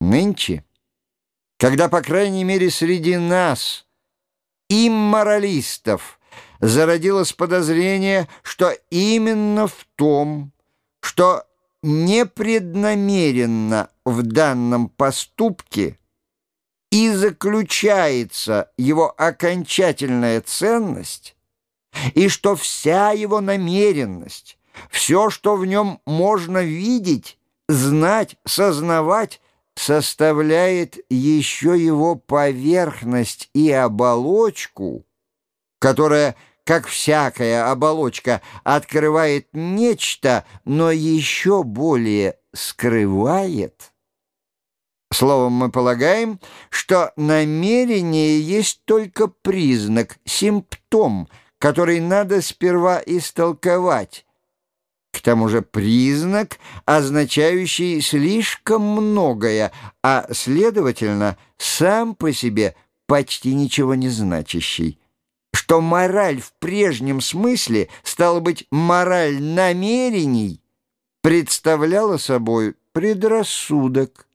Нынче, когда, по крайней мере, среди нас, имморалистов, зародилось подозрение, что именно в том, что непреднамеренно в данном поступке и заключается его окончательная ценность, и что вся его намеренность, все, что в нем можно видеть, знать, сознавать, составляет еще его поверхность и оболочку, которая, как всякая оболочка, открывает нечто, но еще более скрывает. Словом, мы полагаем, что намерение есть только признак, симптом, который надо сперва истолковать, к тому же признак, означающий слишком многое, а, следовательно, сам по себе почти ничего не значащий. Что мораль в прежнем смысле, стала быть, мораль намерений, представляла собой предрассудок,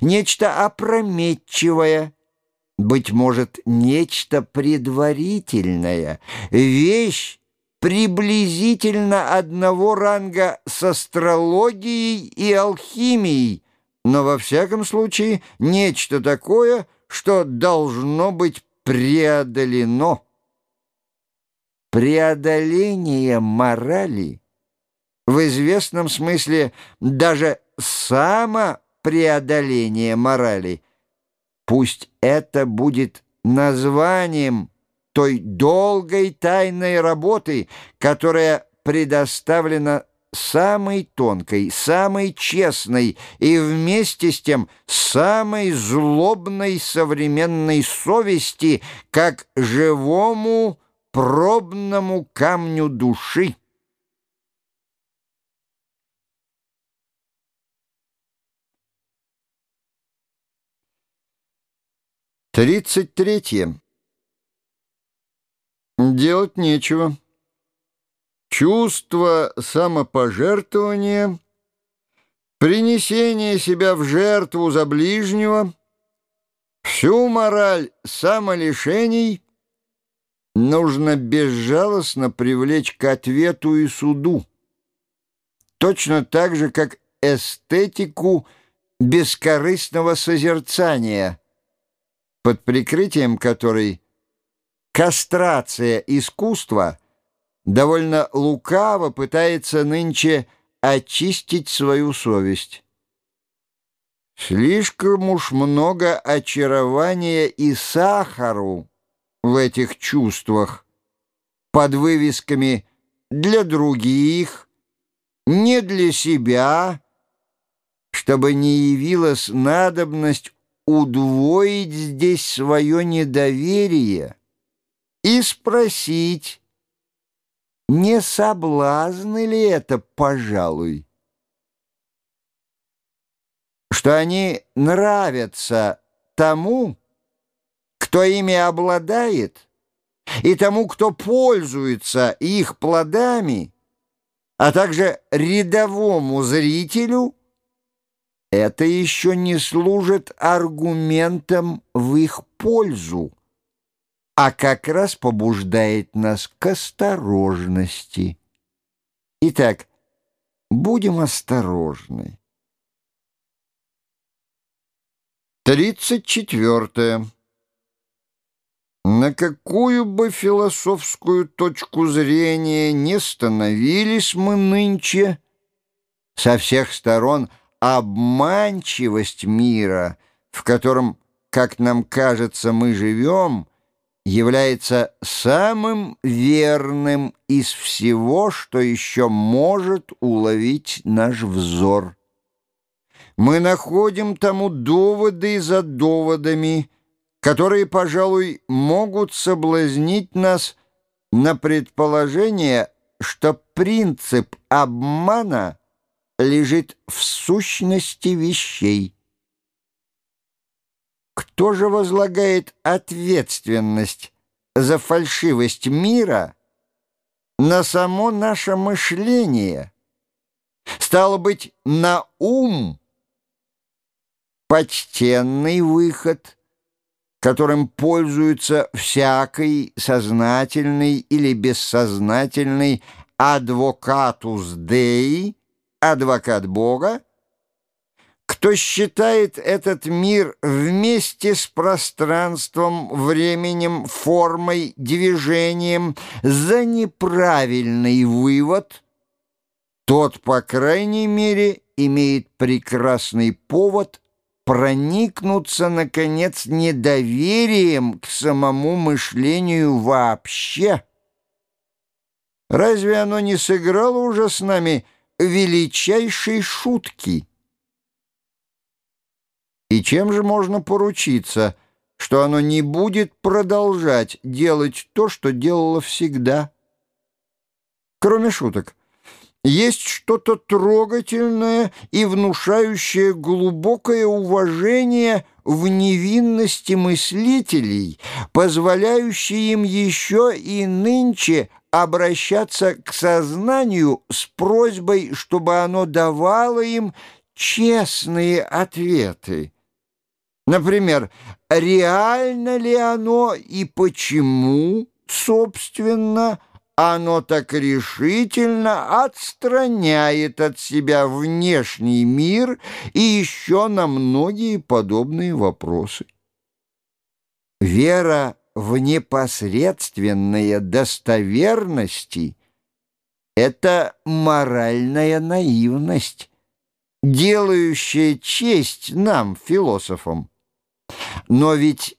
нечто опрометчивое, быть может, нечто предварительное, вещь, приблизительно одного ранга с астрологией и алхимией, но во всяком случае нечто такое, что должно быть преодолено. Преодоление морали в известном смысле даже самопреодоление морали, пусть это будет названием той долгой тайной работы, которая предоставлена самой тонкой, самой честной и вместе с тем самой злобной современной совести, как живому пробному камню души. Тридцать третье. Делать нечего. Чувство самопожертвования, принесение себя в жертву за ближнего, всю мораль самолишений нужно безжалостно привлечь к ответу и суду, точно так же, как эстетику бескорыстного созерцания, под прикрытием которой – Кастрация искусства довольно лукаво пытается нынче очистить свою совесть. Слишком уж много очарования и сахару в этих чувствах под вывесками «для других», «не для себя», чтобы не явилась надобность удвоить здесь свое недоверие и спросить, не соблазны ли это, пожалуй, что они нравятся тому, кто ими обладает, и тому, кто пользуется их плодами, а также рядовому зрителю, это еще не служит аргументом в их пользу а как раз побуждает нас к осторожности. Итак, будем осторожны. Тридцать четвертое. На какую бы философскую точку зрения не становились мы нынче, со всех сторон обманчивость мира, в котором, как нам кажется, мы живем — является самым верным из всего, что еще может уловить наш взор. Мы находим тому доводы за доводами, которые, пожалуй, могут соблазнить нас на предположение, что принцип обмана лежит в сущности вещей. Кто же возлагает ответственность за фальшивость мира на само наше мышление? Стало быть, на ум? почтенный выход, которым пользуется всякий сознательный или бессознательный адвокатус Деи, адвокат Бога, кто считает этот мир вместе с пространством, временем, формой, движением за неправильный вывод, тот, по крайней мере, имеет прекрасный повод проникнуться, наконец, недоверием к самому мышлению вообще. Разве оно не сыграло уже с нами величайшей шутки? И чем же можно поручиться, что оно не будет продолжать делать то, что делало всегда? Кроме шуток, есть что-то трогательное и внушающее глубокое уважение в невинности мыслителей, позволяющее им еще и нынче обращаться к сознанию с просьбой, чтобы оно давало им честные ответы. Например, реально ли оно и почему, собственно, оно так решительно отстраняет от себя внешний мир и еще на многие подобные вопросы. Вера в непосредственные достоверности — это моральная наивность, делающая честь нам, философам. Но ведь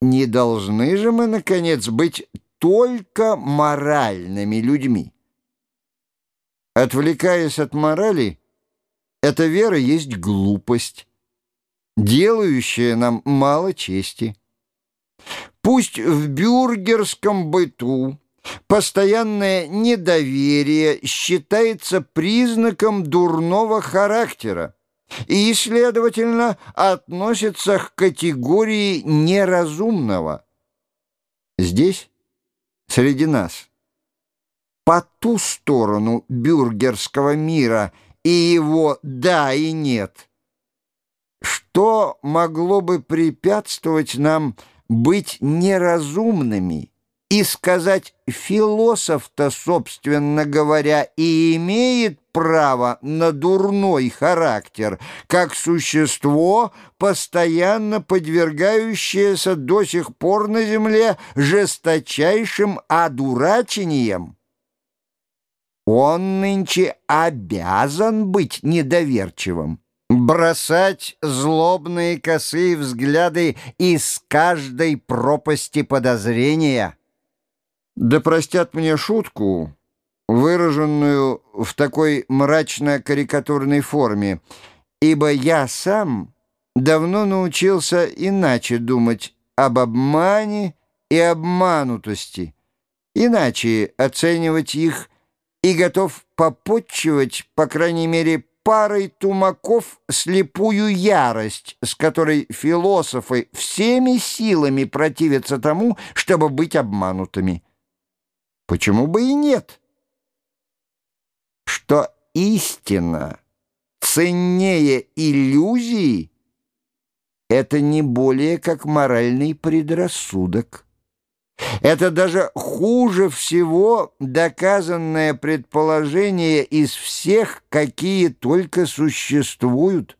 не должны же мы, наконец, быть только моральными людьми. Отвлекаясь от морали, эта вера есть глупость, делающая нам мало чести. Пусть в бюргерском быту постоянное недоверие считается признаком дурного характера, и, следовательно, относится к категории неразумного. Здесь, среди нас, по ту сторону бюргерского мира и его «да» и «нет», что могло бы препятствовать нам быть неразумными и сказать «философ-то, собственно говоря, и имеет право на дурной характер, как существо, постоянно подвергающееся до сих пор на земле жесточайшим одурачением. Он нынче обязан быть недоверчивым, бросать злобные косые взгляды из каждой пропасти подозрения. Да простят мне шутку, выраженную в такой мрачно-карикатурной форме, ибо я сам давно научился иначе думать об обмане и обманутости, иначе оценивать их и готов попотчевать, по крайней мере, парой тумаков слепую ярость, с которой философы всеми силами противятся тому, чтобы быть обманутыми. Почему бы и нет? Что истина ценнее иллюзии, это не более как моральный предрассудок. Это даже хуже всего доказанное предположение из всех, какие только существуют.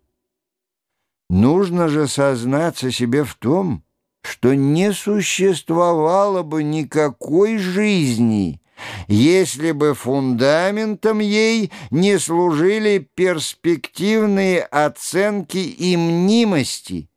Нужно же сознаться себе в том, что не существовало бы никакой жизни, если бы фундаментом ей не служили перспективные оценки и мнимости,